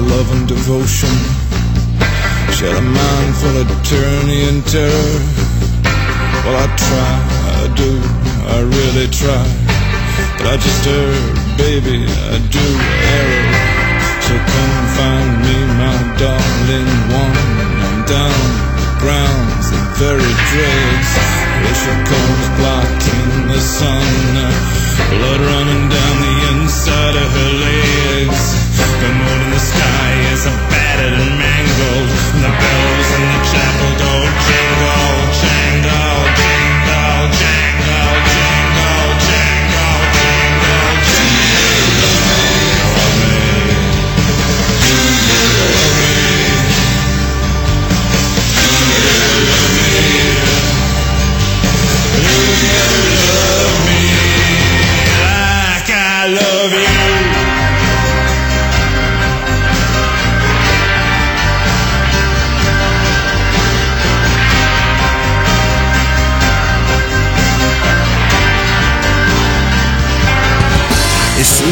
love and devotion. She had a mind full of tyranny and terror. Well, I try, I do, I really try. But I just heard, baby, I do err. So come find me, my darling one. I'm down grounds, the very dregs. Here she comes blocking the sun. Blood running down the inside of her legs. The moon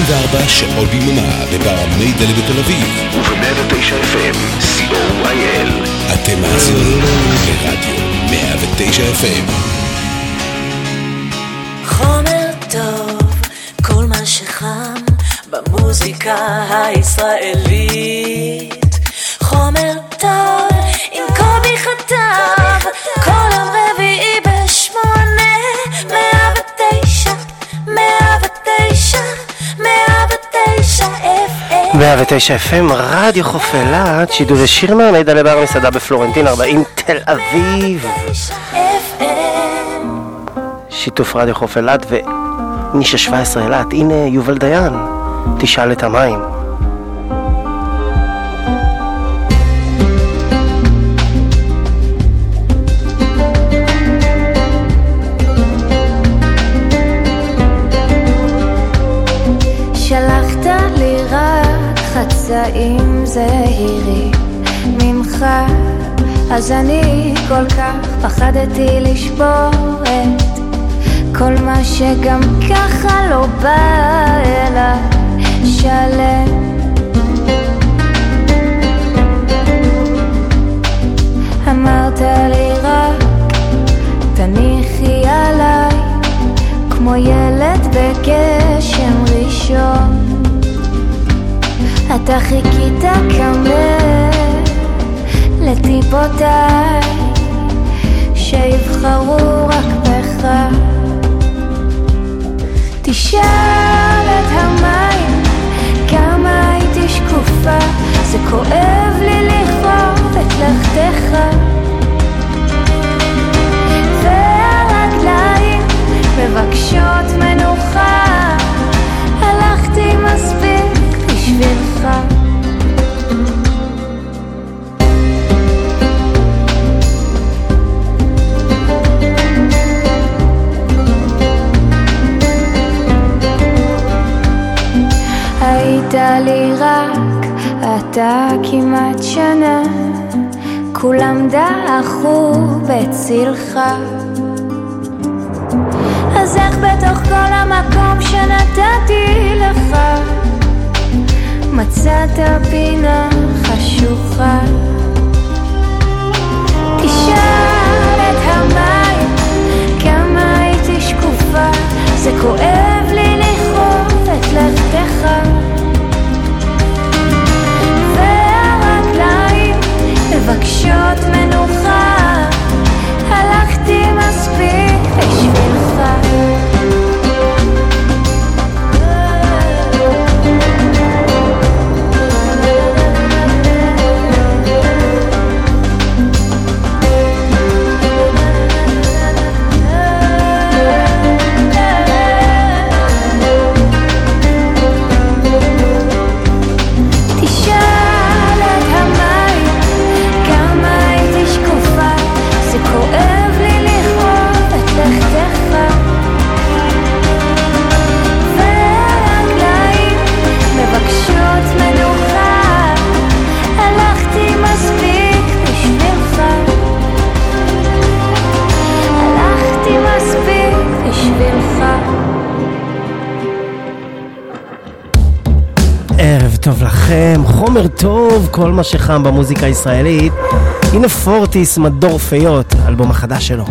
...24 שעות ביממה בברמי דלק בתל אביב. וב-109 FM, co.il. אתם מאזינים לרדיו 109 FM. חומר טוב, כל מה שחם במוזיקה הישראלית. 109 FM, רדיו חוף אילת, שידור ישיר מהמידע לבר מסעדה בפלורנטין 40 תל אביב. שיתוף רדיו חוף אילת ונישה 17 אילת, הנה יובל דיין, תשאל את המים. חצאים זהירים ממך אז אני כל כך פחדתי לשבור את כל מה שגם ככה לא בא אליי שלם. אמרת לי רק תניחי עליי כמו ילד בגשם ראשון אתה חיכית כמה לטיפותיי שיבחרו רק בך. תשאל את המים כמה הייתי שקופה. זה כואב לי לכאוב את לכתך. והרגליים מבקשות מנוחה. הלכתי מספיק בשבילך היית לי רק אתה כמעט שנה. כולם דעכו בצלך אז איך בתוך כל המקום שנתתי לך מצאת פינה חשוכה. תשאל את המים כמה הייתי שקופה. זה כואב לי לכאוב את לכתך והרגליים מבקשות מנוחה טוב לכם, חומר טוב, כל מה שחם במוזיקה הישראלית. הנה פורטיס, מדור פיות, האלבום החדש שלו.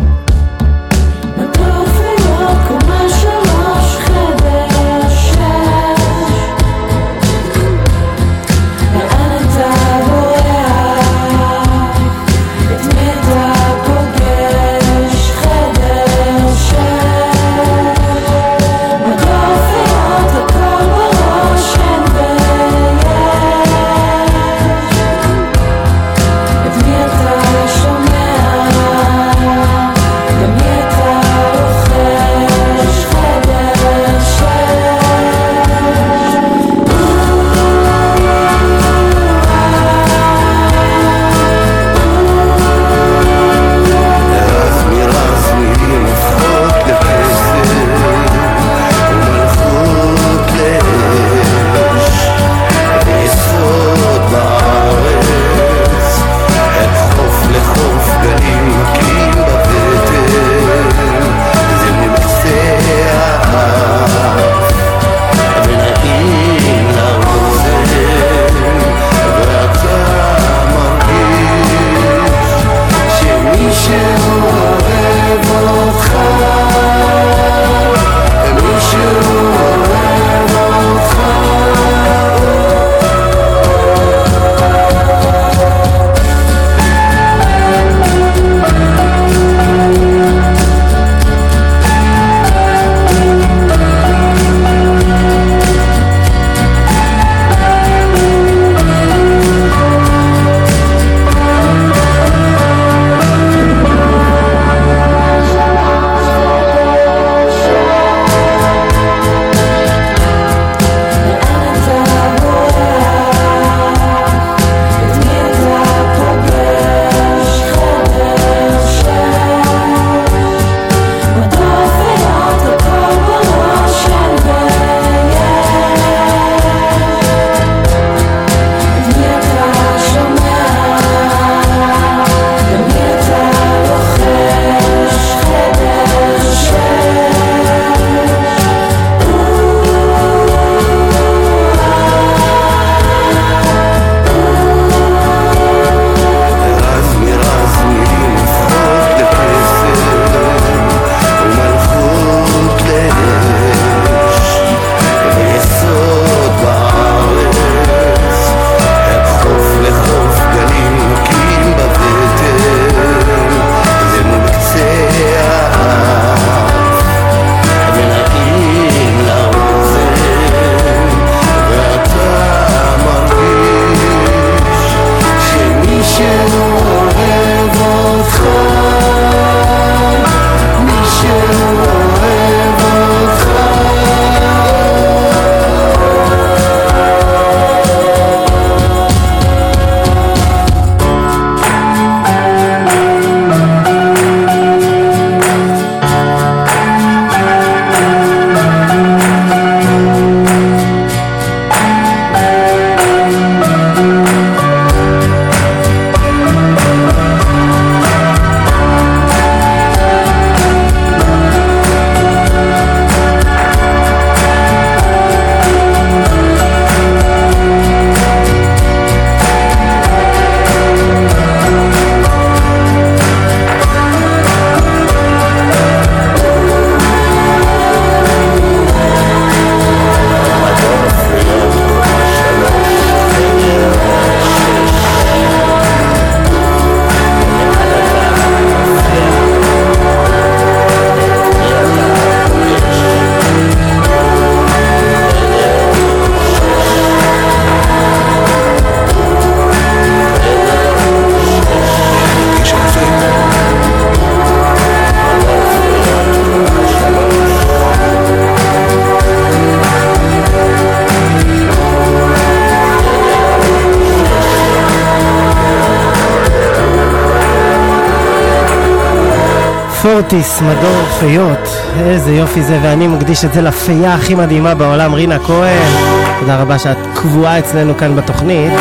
פורטיס, מדור פיות, איזה יופי זה, ואני מקדיש את זה לפייה הכי מדהימה בעולם, רינה כהן. תודה רבה שאת קבועה אצלנו כאן בתוכנית.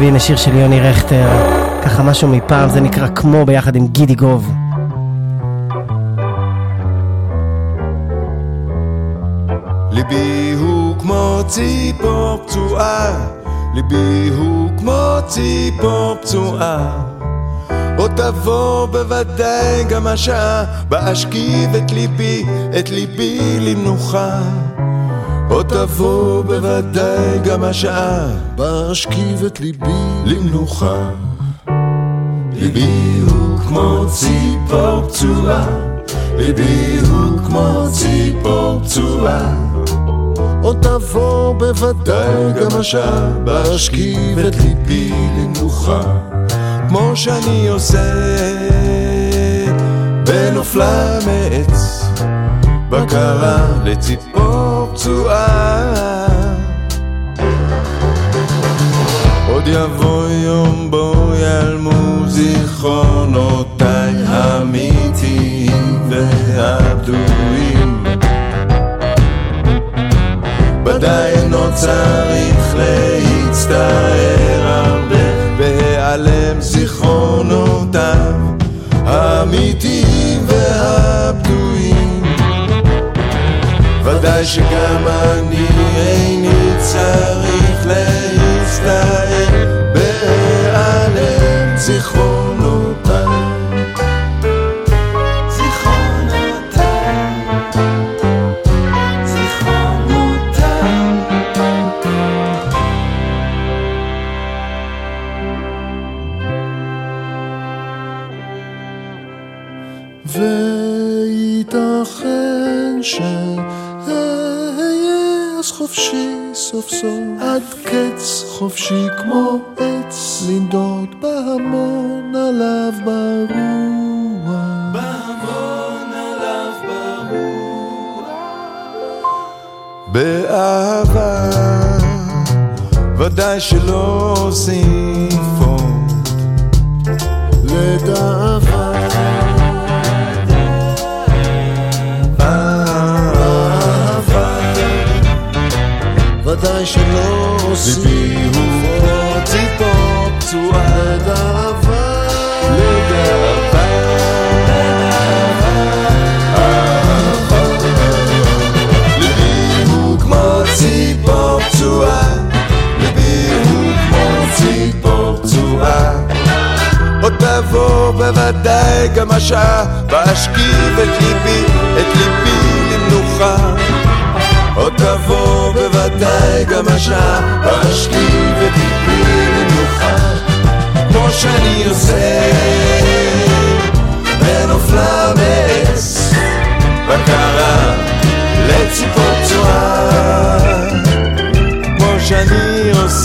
והנה שיר של יוני רכטר, ככה משהו מפעם, זה נקרא כמו ביחד עם גידי גוב. ליבי הוא כמו ציפור פצועה, ליבי הוא כמו ציפור פצועה. תבוא בוודאי גם השעה, בה אשכיב את ליבי, את ליבי למנוחה. עוד תבוא בוודאי גם השעה, בה אשכיב את ליבי למנוחה. ליבי הוא כמו ציפור פצועה, ליבי הוא כמו ציפור פצועה. עוד תבוא בוודאי גם השעה, בה אשכיב את ליבי למנוחה. כמו שאני עושה בנופלה מעץ, בקרה לציפור פצועה. עוד יבוא יום בו ייעלמו זיכרונותיי האמיתיים והבדויים. ודאי אינו צריך להצטער הרבה בהיעלם זיכרונותיו האמיתיים והבדויים. ודאי שגם אני איני צריך להצטער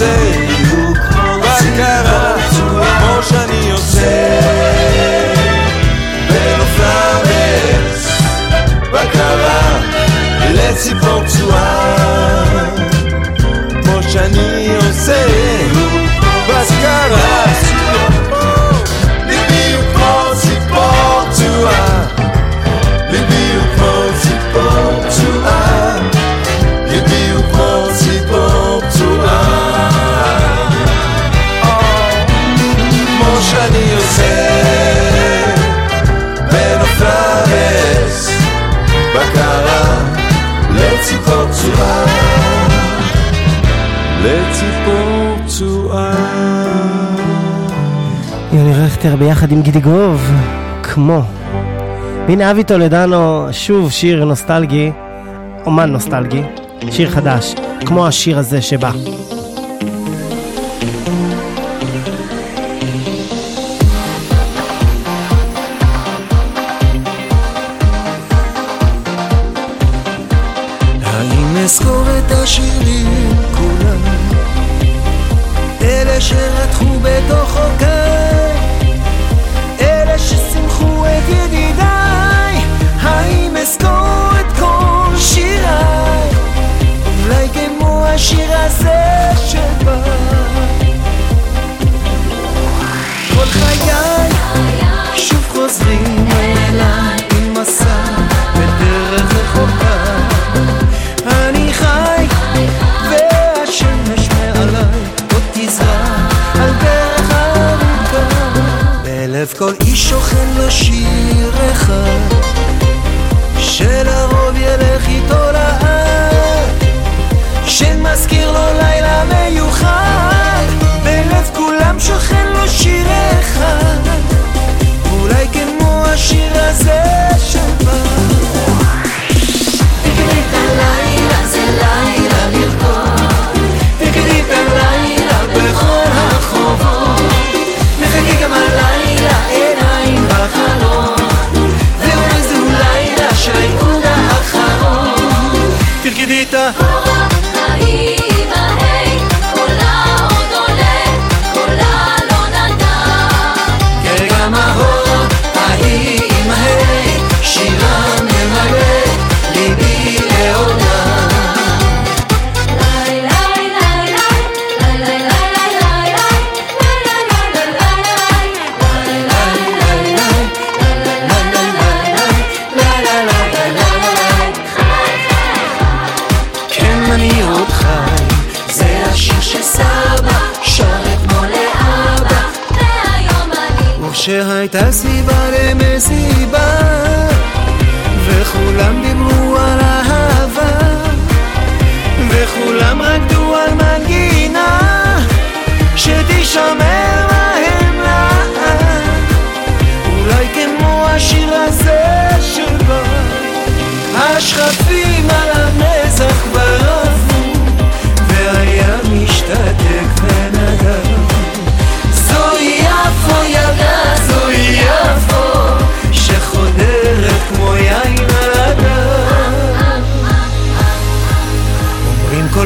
שאני ביחד עם גידיגוב, כמו. והנה אבי טולדנו, שוב שיר נוסטלגי, אומן נוסטלגי, שיר חדש, כמו השיר הזה שבא. שיר אחד שלרוב ילך איתו לאט שמזכיר לו לילה מיוחד בלב כולם שוכן Lolita. שהייתה סיבה למסיבה וכולם דיברו על אהבה וכולם רקדו על מנגינה שתישמר להם לעד אולי כמו השיר הזה שבא השכפים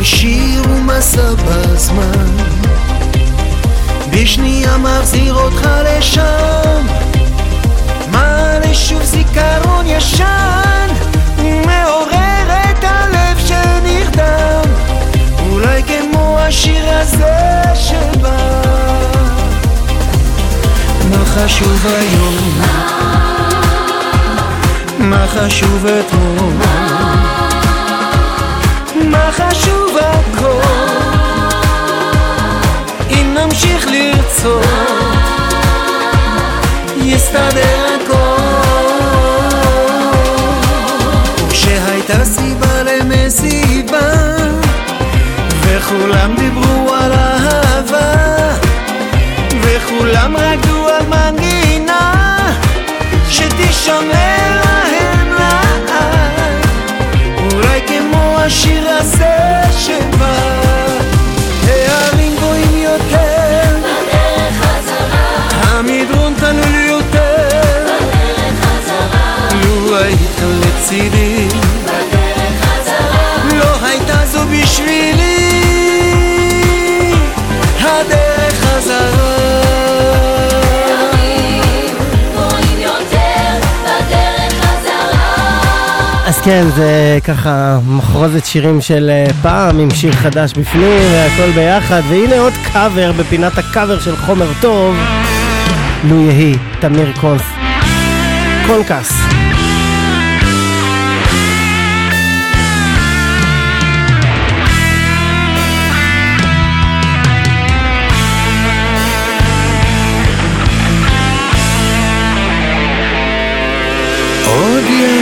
כל שיר הוא מסע בזמן בשנייה מחזיר אותך לשם מעלה שוב זיכרון ישן מעורר את הלב שנרדם אולי כמו השיר הזה שבא מה חשוב היום? מה חשוב אתמול? חשוב הכל? אם נמשיך לרצות, יסתדר הכל. וכשהייתה סיבה למסיבה, וכולם דיברו על אהבה, וכולם רקדו על מנגינה, שתישמר השיר הזה שבא. הערים גבוהים יותר, בדרך חזרה, המדרון תלול כן, זה ככה מחרוזת שירים של אה, פעם עם שיר חדש בפנים והכל ביחד והנה עוד קאבר בפינת הקאבר של חומר טוב. לו יהי, תמיר קונס קונקס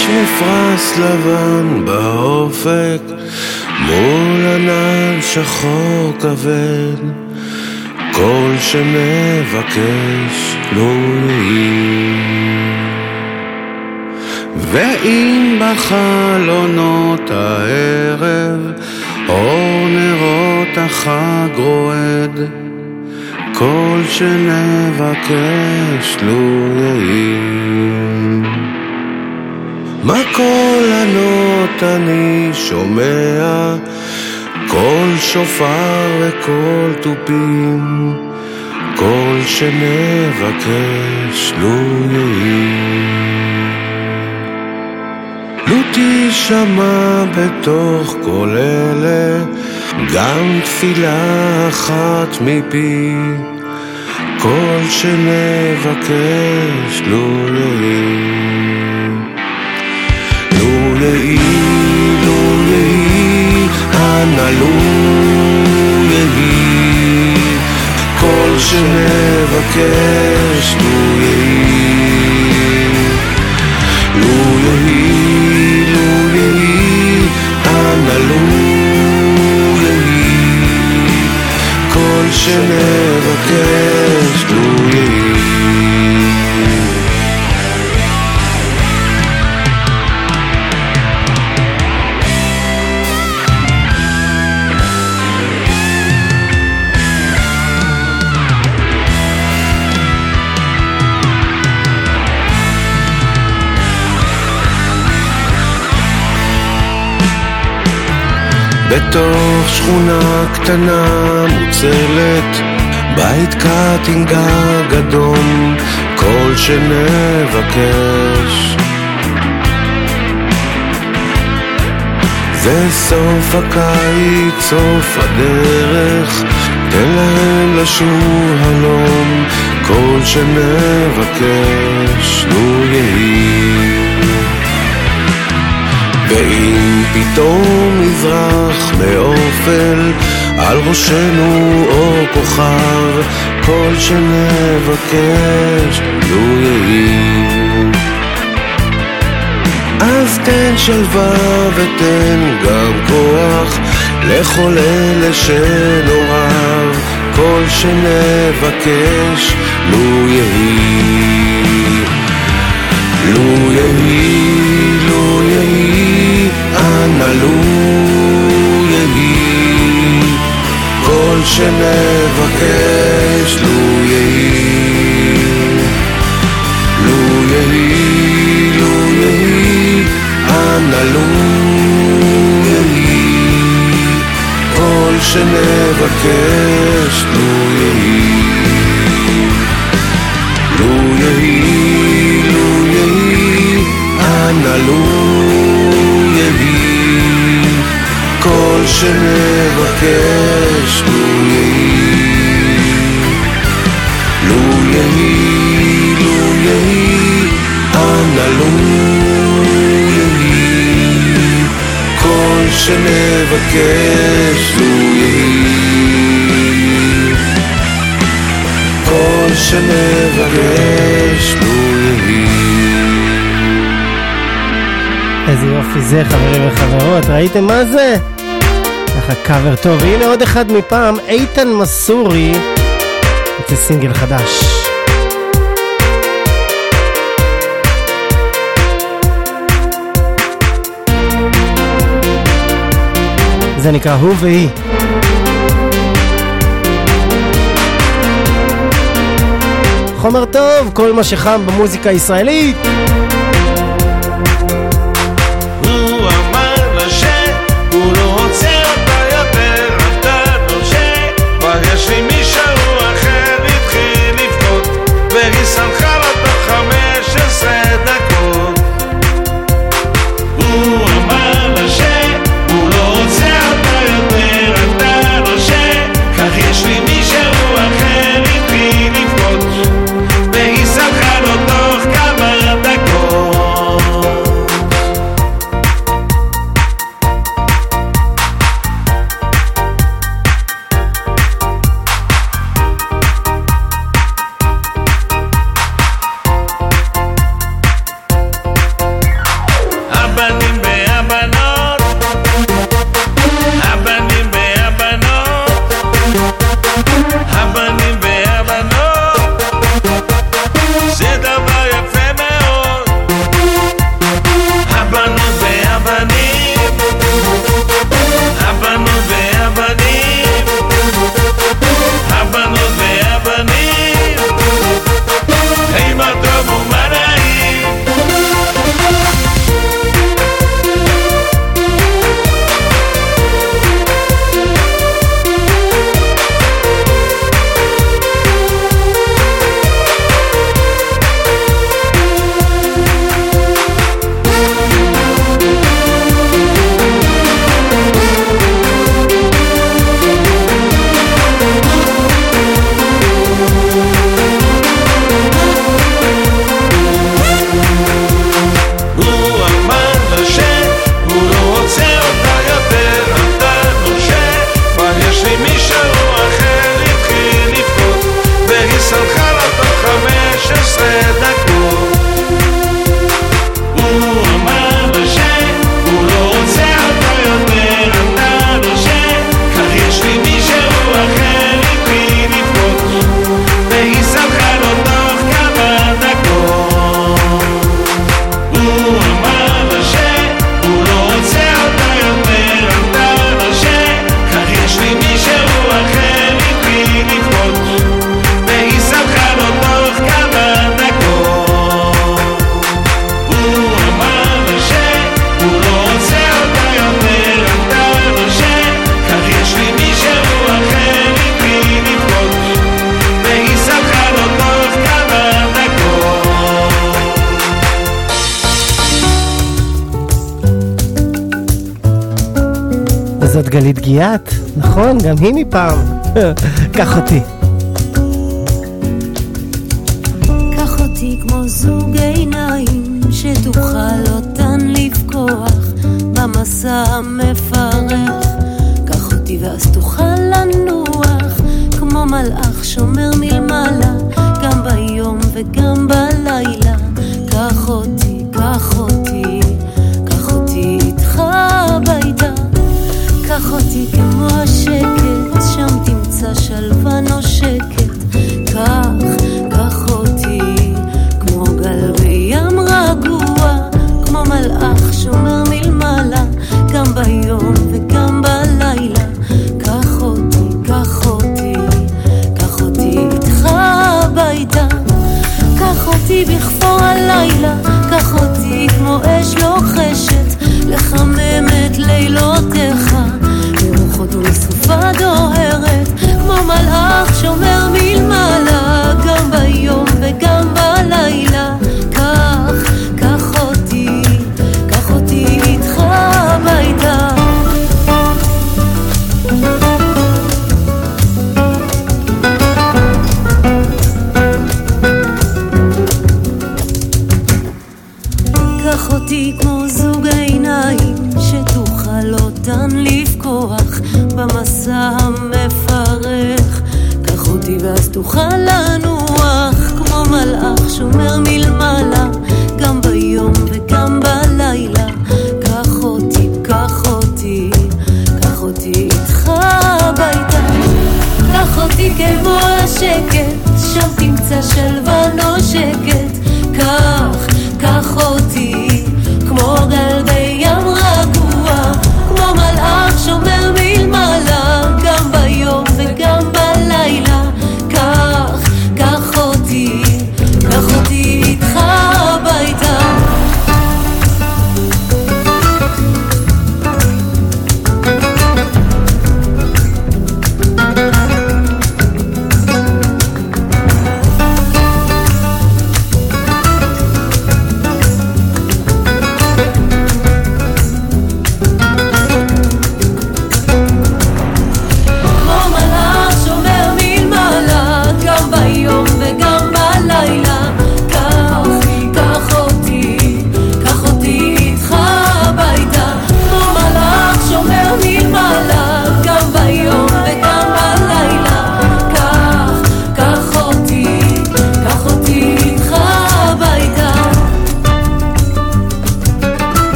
יש מפרש לבן באופק מול ענן שחור כבד כל שנבקש לו יהי ואם בחלונות הערב אור נרות החג רועד כל שנבקש לו יהי מה קול ענות אני שומע? קול שופר וקול תופים, קול שנבקש לו יהי. לו תשמע בתוך כל אלה גם תפילה אחת מפי, קול שנבקש לו יהי. יהי, לו יהי, אנא לו יהי, כל שנבקש לו יהי. לו יהי, לו יהי, אנא לו יהי, כל שנבקש בתוך שכונה קטנה מוצלת, בית קט עם גג אדום, כל שנבקש. זה הקיץ, סוף הדרך, תן להם לשוב הלום, כל שנבקש, לו יהי. ואם פתאום יזרח מאופל על ראשנו אור כוכב, כל שנבקש לו יהי. אז תן שלווה ותן גם כוח לכל אלה שנורב, כל שנבקש. לו יהי, לו יהי, לו יהי, כל שנבקש לו יהי. לו יהי, לו יהי, אנא לו יהי, כל שנבקש לו יהי. שנבקש לו יהי. לו יהי, לו יהי, אנא לו יהי, כל שנבקש לו יהי. כל שנבקש לו יהי. איזה יופי זה, חברים וחברות, ראיתם מה זה? ככה קאבר טוב. הנה עוד אחד מפעם, איתן מסורי, יוצא סינגל חדש. זה נקרא הוא והיא. חומר טוב, כל מה שחם במוזיקה הישראלית. גיאת, נכון, גם היא מפעם. קח אותי.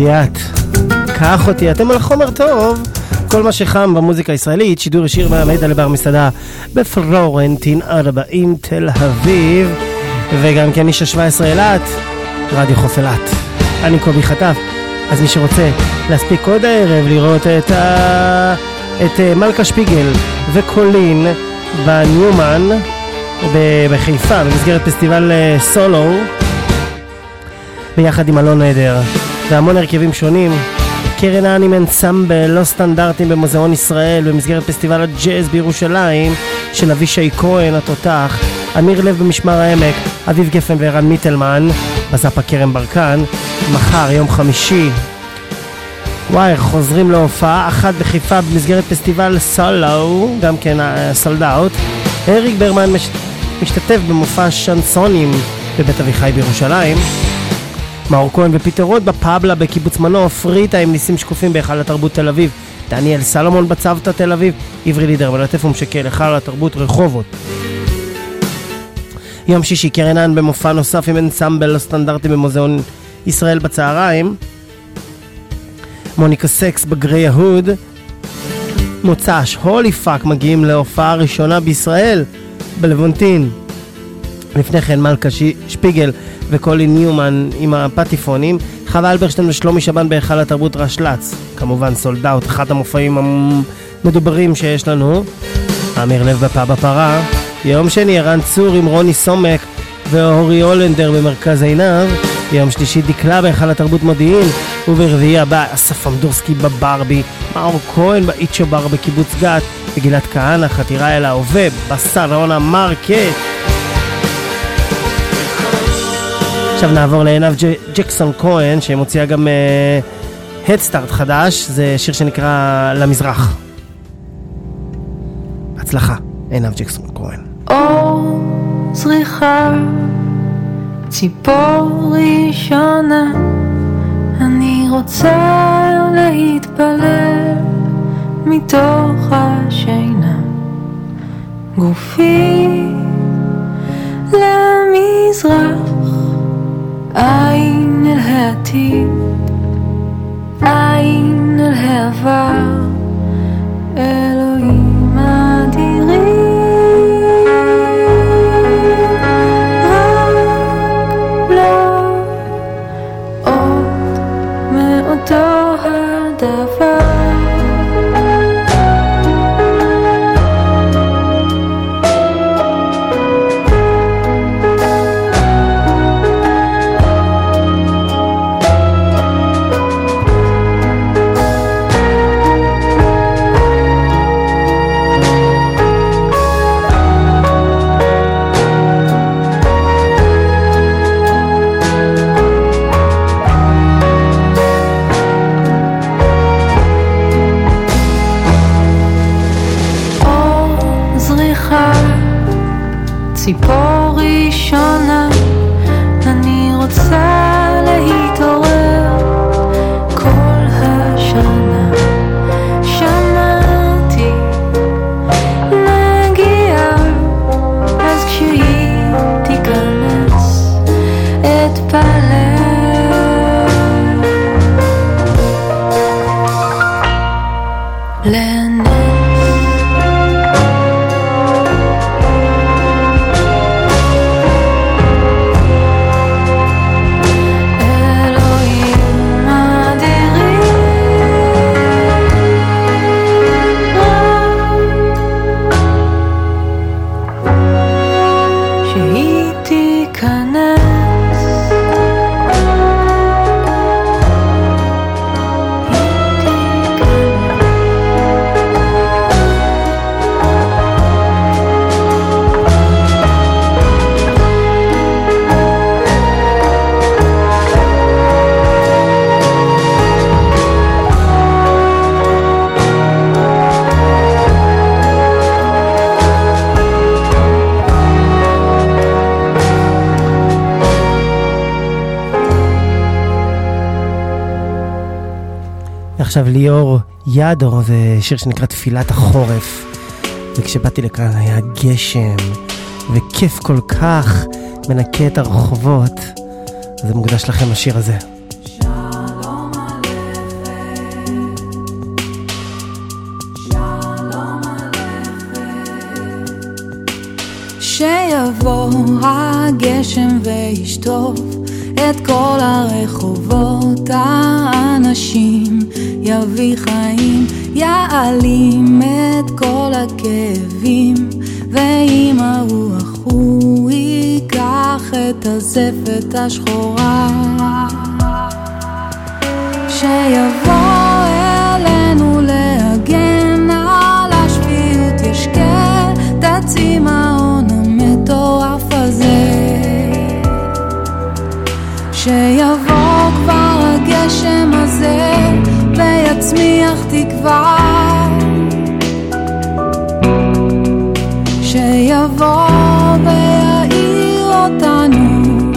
גיאת, קח אותי, אתם על חומר טוב. כל מה שחם במוזיקה הישראלית, שידור ישיר מהמידע לבר מסעדה בפלורנטין 40 תל אביב, וגם כן איש ה-17 אילת, רדיו חוף אילת. אני קובי חטף, אז מי שרוצה להספיק עוד הערב לראות את, ה... את אה, מלכה שפיגל וקולין בניומן בחיפה במסגרת פסטיבל אה, סולו ביחד עם אלון עדר והמון הרכבים שונים. קרן האנים אנסמבל, לא סטנדרטים במוזיאון ישראל במסגרת פסטיבל הג'אז בירושלים של אבישי כהן התותח, אמיר לב במשמר העמק, אביב גפן וערן מיטלמן, בזאפה כרם ברקן, מחר יום חמישי וואי, חוזרים להופעה אחת בחיפה במסגרת פסטיבל סולו, גם כן סולד אאוט. אריק ברמן מש... משתתף במופע שנסונים בבית אביחי בירושלים. מאור כהן ופיטר רוט בפאבלה בקיבוץ מנוף, ריטה עם ניסים שקופים בהיכל התרבות תל אביב, דניאל סלומון בצוותא תל אביב, עברי לידר מלטף ומשקל היכל התרבות רחובות. יום שישי קרנן במופע נוסף עם אנסמבל הסטנדרטי במוזיאון ישראל בצהריים. מוניקה סקס בגרי יהוד. מוצ"ש, Holy Fuck מגיעים להופעה ראשונה בישראל בלוונטין. לפני כן מלכה שפיגל וקולין ניומן עם הפטיפונים. חווה אלברשטיין ושלומי שבן בהיכל התרבות רשל"צ. כמובן sold out, אחד המופעים המדוברים שיש לנו. אמיר לב בפאב הפרה. יום שני ערן צור עם רוני סומק ואורי הולנדר במרכז עינב. יום שלישי דקלה בהיכל התרבות מודיעין. וברביעי הבא אסף אמדורסקי בברבי. מאור כהן באיצ'ו בר בקיבוץ גת. וגלעד כהנא חתירה אל ההווה בסלון המרקט. עכשיו נעבור לעינב ג'- ג'קסון כהן, שמוציאה גם הדסטארט חדש, זה שיר שנקרא למזרח. הצלחה, עינב ג'קסון כהן. אור זריחה, ציפור ראשונה, אני רוצה להתפלל מתוך השינה. גופי למזרח, עין אל העתיד, עין אל העבר, אלוהים אדירים. רק לא עוד מאותו עכשיו ליאור ידו, זה שיר שנקרא תפילת החורף. וכשבאתי לכאן היה גשם, וכיף כל כך, מנקה את הרחובות. זה מוקדש לכם השיר הזה. שיבוא הגשם וישטוף את כל הרחובות, האנשים יביא חיים, יעלים את כל הכאבים, ועם הרוח הוא ייקח את הזפת השחורה. שיבוא שיבוא כבר הגשם הזה ויצמיח תקווה. שיבוא ויעיר אותנו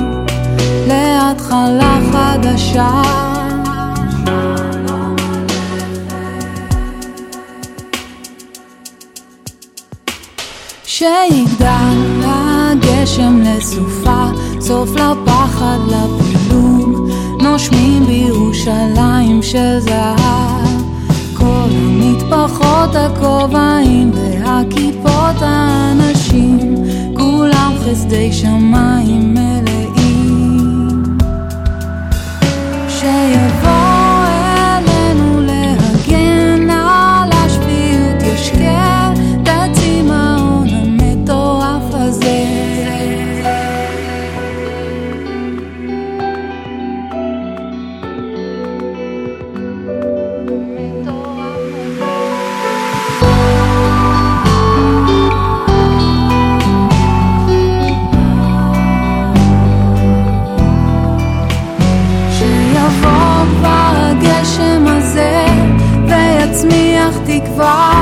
להתחלה חדשה. שיגדל הגשם לסופה, סוף לפחד לפילוג, נושמים בירושלים של זהב. כל המטפחות, הכובעים והכיפות האנשים, כולם חסדי שמיים מלאים. ויצמיח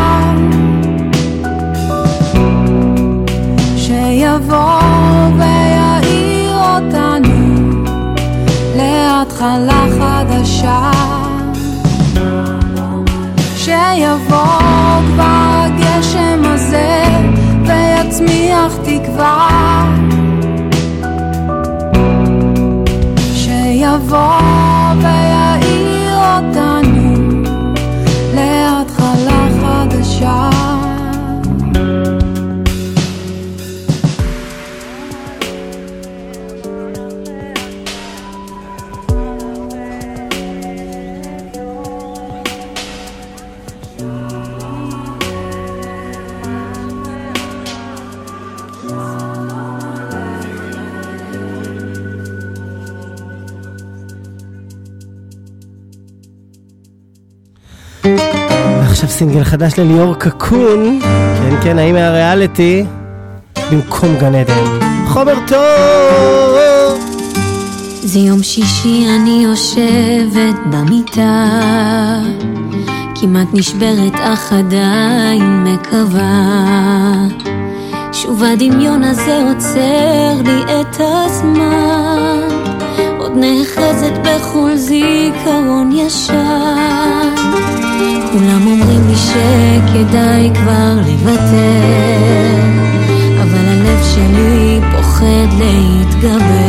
סינגל חדש לליאור קקון, כן כן, האם מהריאליטי, במקום גן עדן. חומר טוב! זה יום שישי אני יושבת במיטה. כמעט נשברת אך עדיין מקווה. שוב הדמיון הזה עוצר לי את הזמן. עוד נאחזת בכל זיכרון ישן. כולם אומרים שכדאי כבר לוותר אבל הלב שלי פוחד להתגבר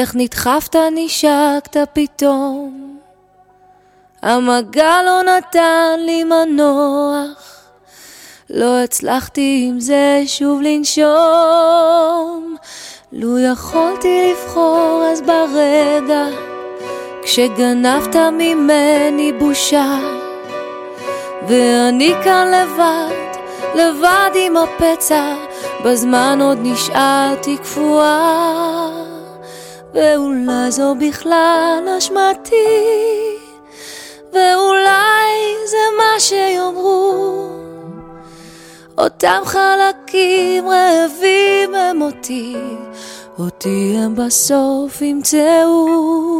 איך נדחפת נשקת פתאום. המגע לא נתן לי מנוח, לא הצלחתי עם זה שוב לנשום. לו יכולתי לבחור אז ברגע, כשגנבת ממני בושה, ואני כאן לבד, לבד עם הפצע, בזמן עוד נשארתי קפואה, ואולי זו בכלל אשמתי. ואולי זה מה שיאמרו אותם חלקים רעבים הם אותי, אותי הם בסוף ימצאו.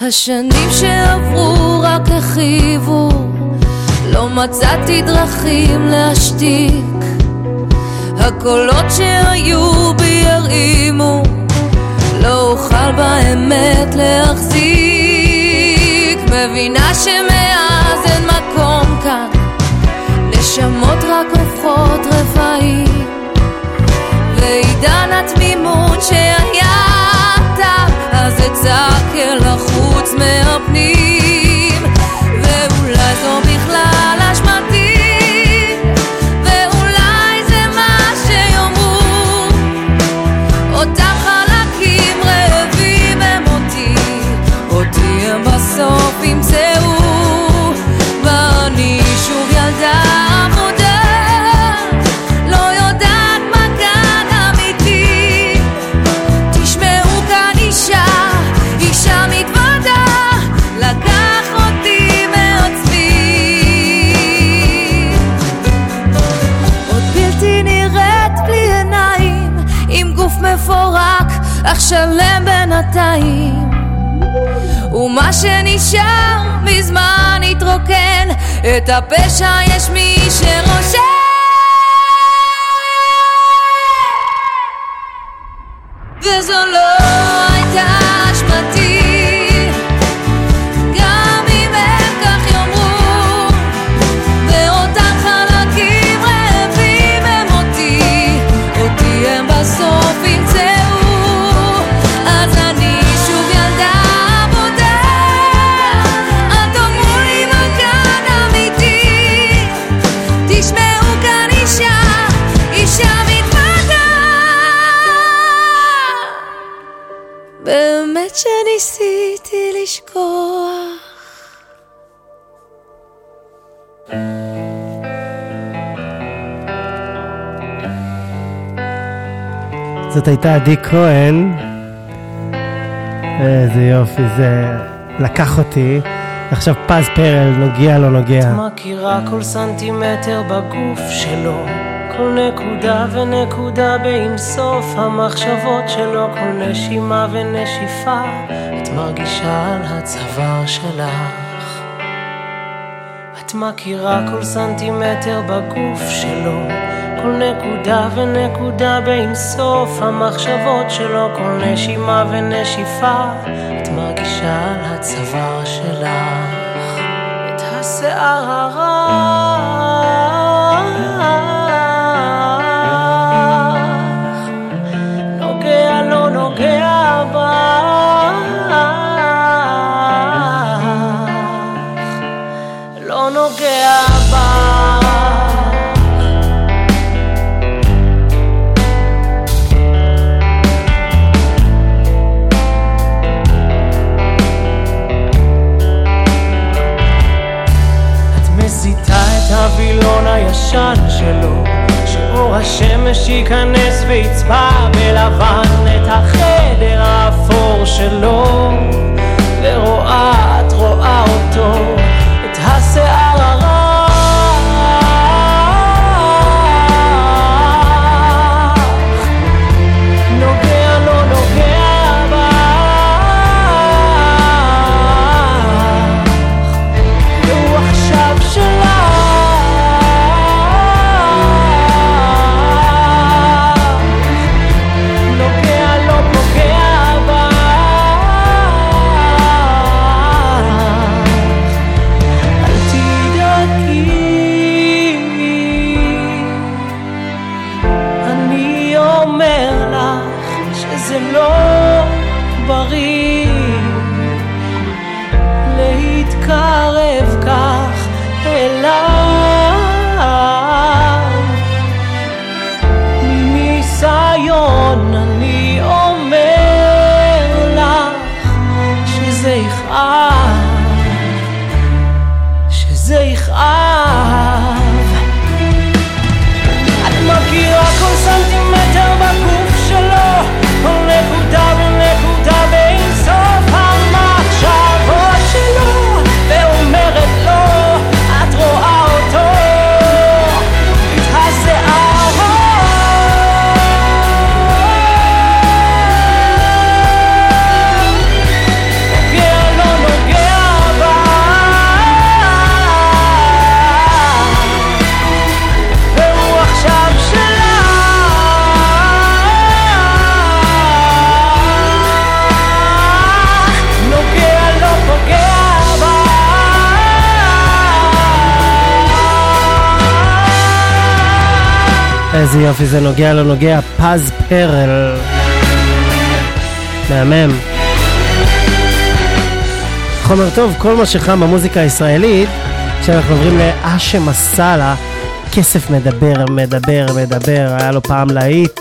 השנים שעברו רק הכאיבו, לא מצאתי דרכים להשתיק. הקולות שהיו בי ירעימו, לא אוכל באמת להחזיק. מבינה שמאז אין מקום כאן, נשמות רק הופכות רפאים. ועידן התמימות שהיה שם מזמן התרוקן, את הפשע יש מי שרושם. וזו לא... זאת הייתה עדי כהן. איזה יופי, זה לקח אותי. עכשיו פז פרל, נוגע לא נוגע. מכירה כל סנטימטר בגוף שלו, כל נקודה ונקודה באינסוף המחשבות שלו, כל נשימה ונשיפה, את מרגישה על הצוואר שלך. את מכירה כל סנטימטר בגוף שלו, כל נקודה ונקודה באינסוף המחשבות שלו, כל נשימה ונשיפה, את מרגישה על הצוואר שלך. את השיער הרך, השמש ייכנס ויצבע בלבן את החדר האפור שלו ורואה, את רואה אותו, את השיער איזה יופי זה נוגע לא נוגע, פז פרל. מהמם. חומר טוב, כל מה שחם במוזיקה הישראלית, כשאנחנו עוברים לאשם מסאלה, כסף מדבר, מדבר, מדבר, היה לו פעם להיט.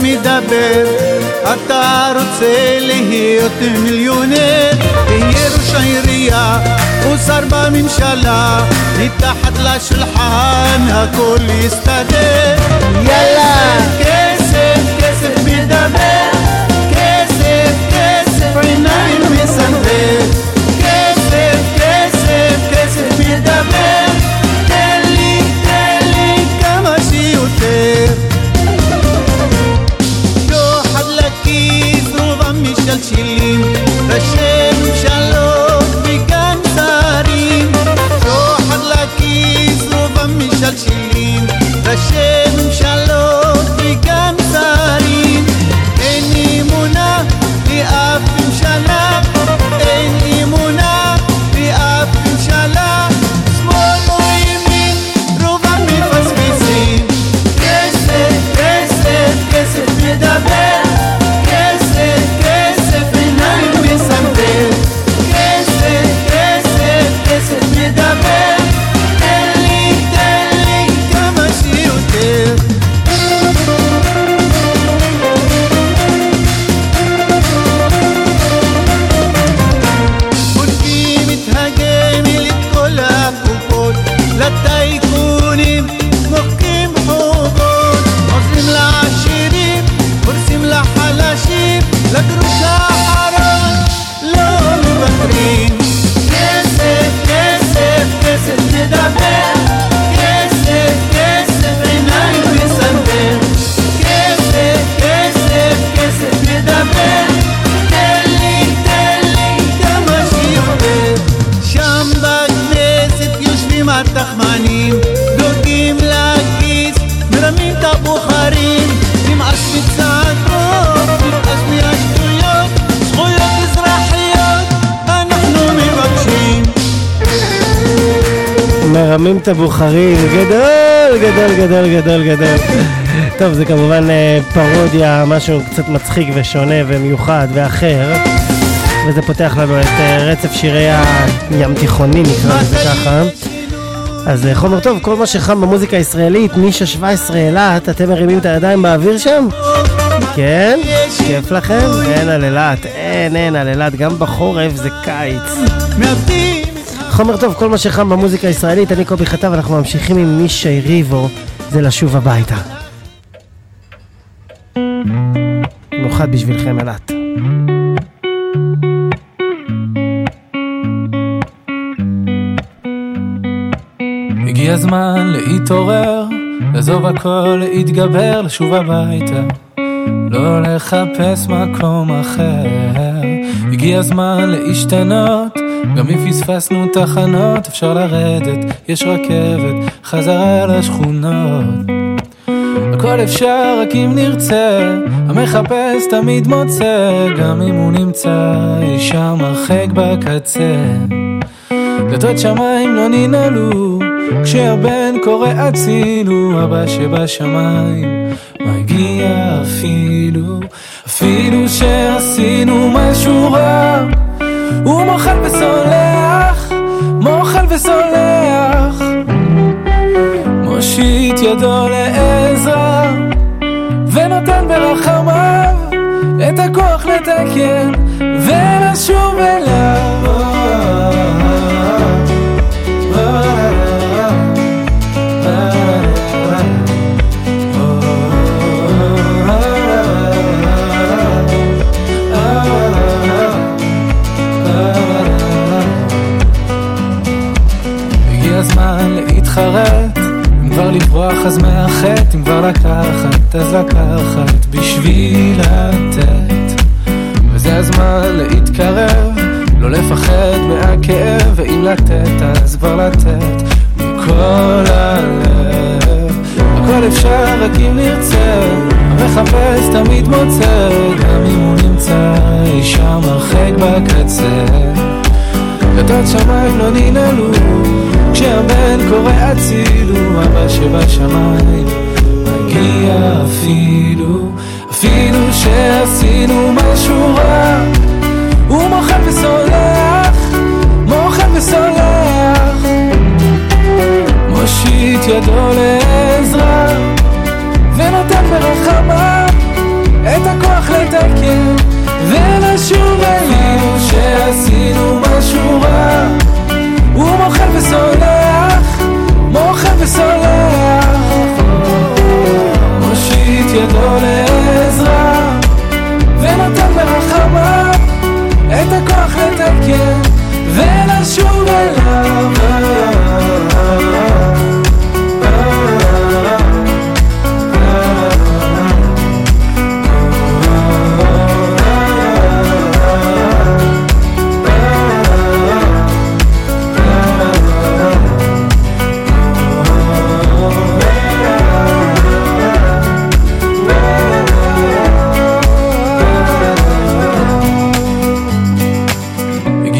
מדבר, אתה רוצה להיות מיליונר, תהיה ראש העירייה ושר בממשלה, מתחת לשולחן הכל יסתדר. יאללה! מרמים את הבוחרים, גדול, גדול, גדול, גדול, גדול. טוב, זה כמובן אה, פרודיה, משהו קצת מצחיק ושונה ומיוחד ואחר. וזה פותח לנו את אה, רצף שירי הים תיכוני, נקרא לזה ככה. אז אה, חומר טוב, כל מה שחם במוזיקה הישראלית, נישה 17 אילת, אתם מרימים את הידיים באוויר שם? כן? כיף לכם? אין על אילת, אין, אין על אילת, גם בחורף זה קיץ. חומר טוב, כל מה שחם במוזיקה הישראלית, אני קובי חטב, אנחנו ממשיכים עם מישי ריבו, זה לשוב הביתה. במיוחד בשבילכם אילת. הגיע הזמן להתעורר, לעזוב הכל, להתגבר, לשוב הביתה. לא לחפש מקום אחר. הגיע הזמן להשתנות, גם אם פספסנו תחנות, אפשר לרדת, יש רכבת, חזרה לשכונות. הכל אפשר רק אם נרצה, המחפש תמיד מוצא, גם אם הוא נמצא אי שם הרחק בקצה. דלתות שמיים לא ננעלו, כשהבן קורא הצילו, אבא שבשמיים מגיע אפילו, אפילו שעשינו משהו רע, הוא מוחל וסולח, מוחל וסולח, מושיט ידו לעזרה, ונותן ברחמיו את הכוח לתקן ולשוב אליו. לתת מכל הלב. הכל אפשר רק אם נרצה, המחפש תמיד מוצא, גם אם הוא נמצא אי שם הרחק בקצה. דלתות שמיים לא ננעלו, כשהבן קורא הצילו, אבא שבשמיים מגיע אפילו, אפילו שעשינו משהו רע, הוא מוחל וסולח, מושיט ידו לעזרה, ונותן ברחמיו את הכוח לתקן ולשוב אפילו שעשינו משהו רע. הוא מוחל וסולח, מוחל וסולח. מושיט ידו לעזרה ונותן ברחמיו את הכוח לתקן ולשוב אליו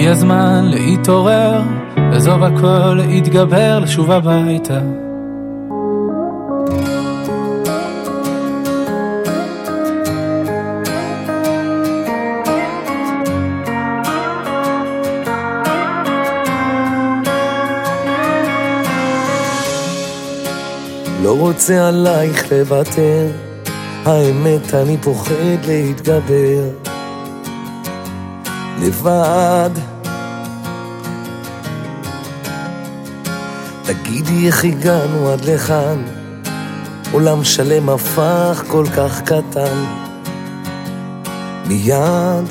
הזמן להתעורר, לעזוב הכל, להתגבר, לשוב הביתה. לא רוצה עלייך לוותר, האמת אני פוחד להתגבר. לבד. תגידי איך הגענו עד לכאן, עולם שלם הפך כל כך קטן. מיד.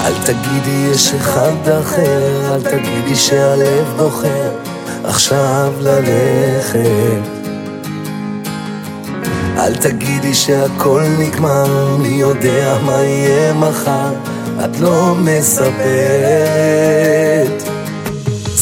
אל תגידי יש אחד אחר, אל תגידי שהלב בוחר עכשיו ללכת. אל תגידי שהכל נגמר, מי יודע מה יהיה מחר, את לא מספרת.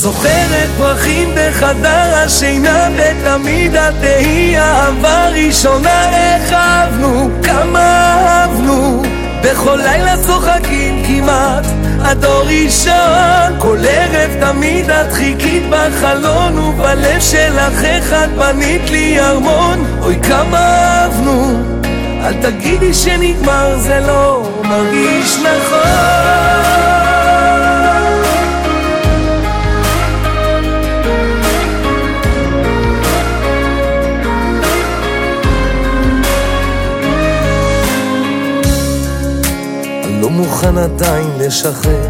זוכרת פרחים בחדר השינה ותמיד את תהי אהבה ראשונה איך אהבנו, כמה אהבנו. בכל לילה צוחקים כמעט הדור ראשון. כל ערב תמיד את חיכית בחלון ובלב שלך איך את בנית לי ארמון. אוי כמה אהבנו. אל תגידי שנגמר זה לא מרגיש נכון מוכן עדיין לשחרר,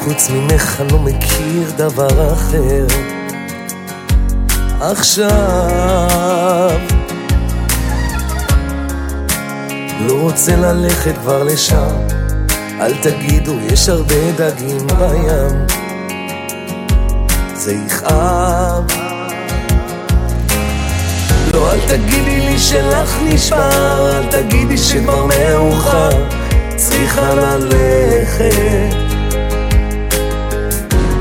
חוץ ממך אני לא מכיר דבר אחר. עכשיו לא רוצה ללכת כבר לשם, אל תגידו יש הרבה דגים בים, זה יכאב. לא, אל תגידי לי שלך נשבר, אל תגידי שכבר מאוחר. צריכה ללכת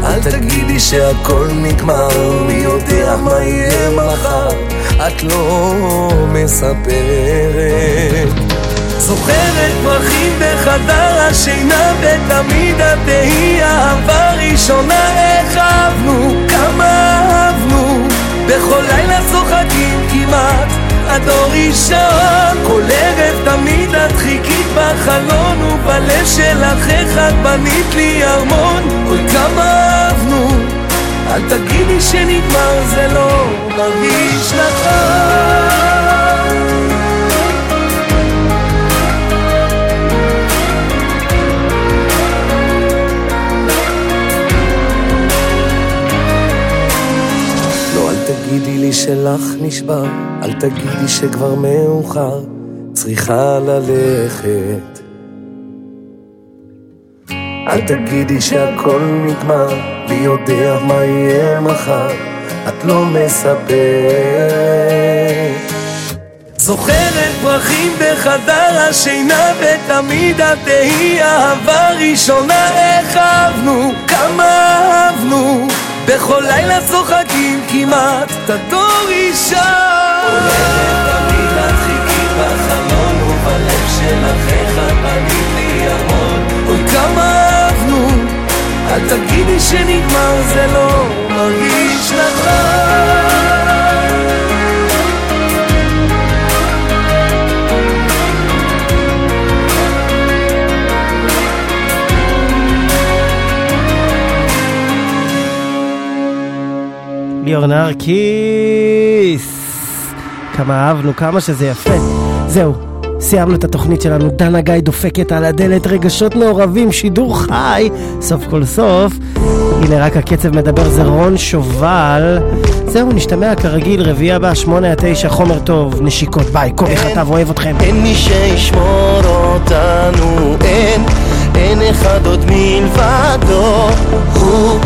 אל תגידי שהכל נגמר, מי יודע מה יהיה מחר, את לא מספרת. זוכרת פרחים בחדר השינה, ותמיד את תהי אהבה ראשונה, איך אהבנו, כמה אהבנו, בכל לילה צוחקים כמעט. הדור ראשון כל ערב תמיד את חיכית בחלון ובלב שלך איך את בנית לי ארמון. אוי כמה אהבנו אל תגידי שנגמר זה לא מרגיש נכון תגידי לי שלך נשבר, אל תגידי שכבר מאוחר, צריכה ללכת. אל תגידי שהכל נגמר, מי יודע מה יהיה מחר, את לא מספרת. זוכרת פרחים בחדר השינה, ותמיד את תהי אהבה ראשונה, איך אהבנו, כמה אהבנו. בכל לילה צוחקים כמעט את הדור אישה. תמיד את חיכית בחלון ובלב שלך בנית לי המון. אוי כמה אהבנו אל תגידי שנגמר זה לא ליאור נרקיס. כמה אהבנו, כמה שזה יפה. זהו, סיימנו את התוכנית שלנו, דנה גיא דופקת על הדלת, רגשות מעורבים, שידור חי, סוף כל סוף. הנה רק הקצב מדבר, זה רון שובל. זהו, נשתמע כרגיל, רביעי הבא, שמונה עד תשע, חומר טוב, נשיקות, ביי, קובי חטב, אוהב אתכם. אין מי שישמור אותנו, אין, אין אחד עוד מלבדו, הוא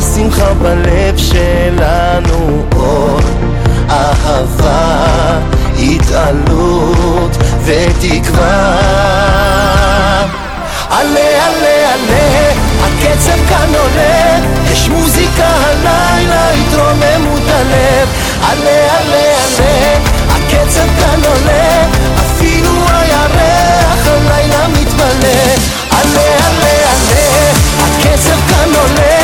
השמחה בלב שלנו, אור, אהבה, התעלות ותקווה. עלה, עלה, עלה, הקצב כאן עולה, יש מוזיקה הלילה, התרוממות הלב. עלה, עלה, עלה, הקצב כאן עולה, אפילו הירח הלילה מתמלא. עלה, עלה, עלה, הקצב כאן עולה,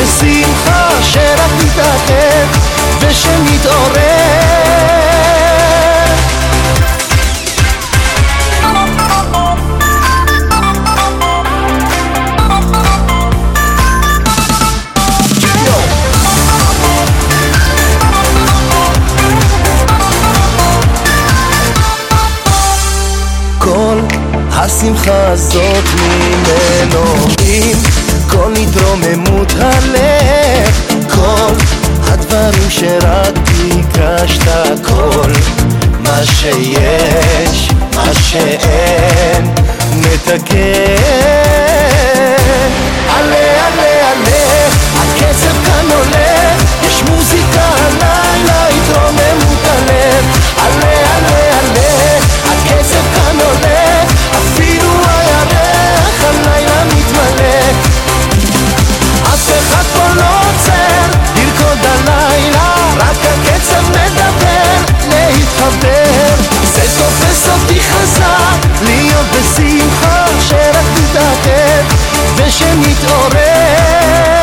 בשמחה, שרק נתאחד ושנתעורר. הזאת ממנו עם כל התרוממות הלב כל הדברים שרק ביקשת כל מה שיש, מה שאין מתקן בשמחה שרק תתעטף ושנתעורר.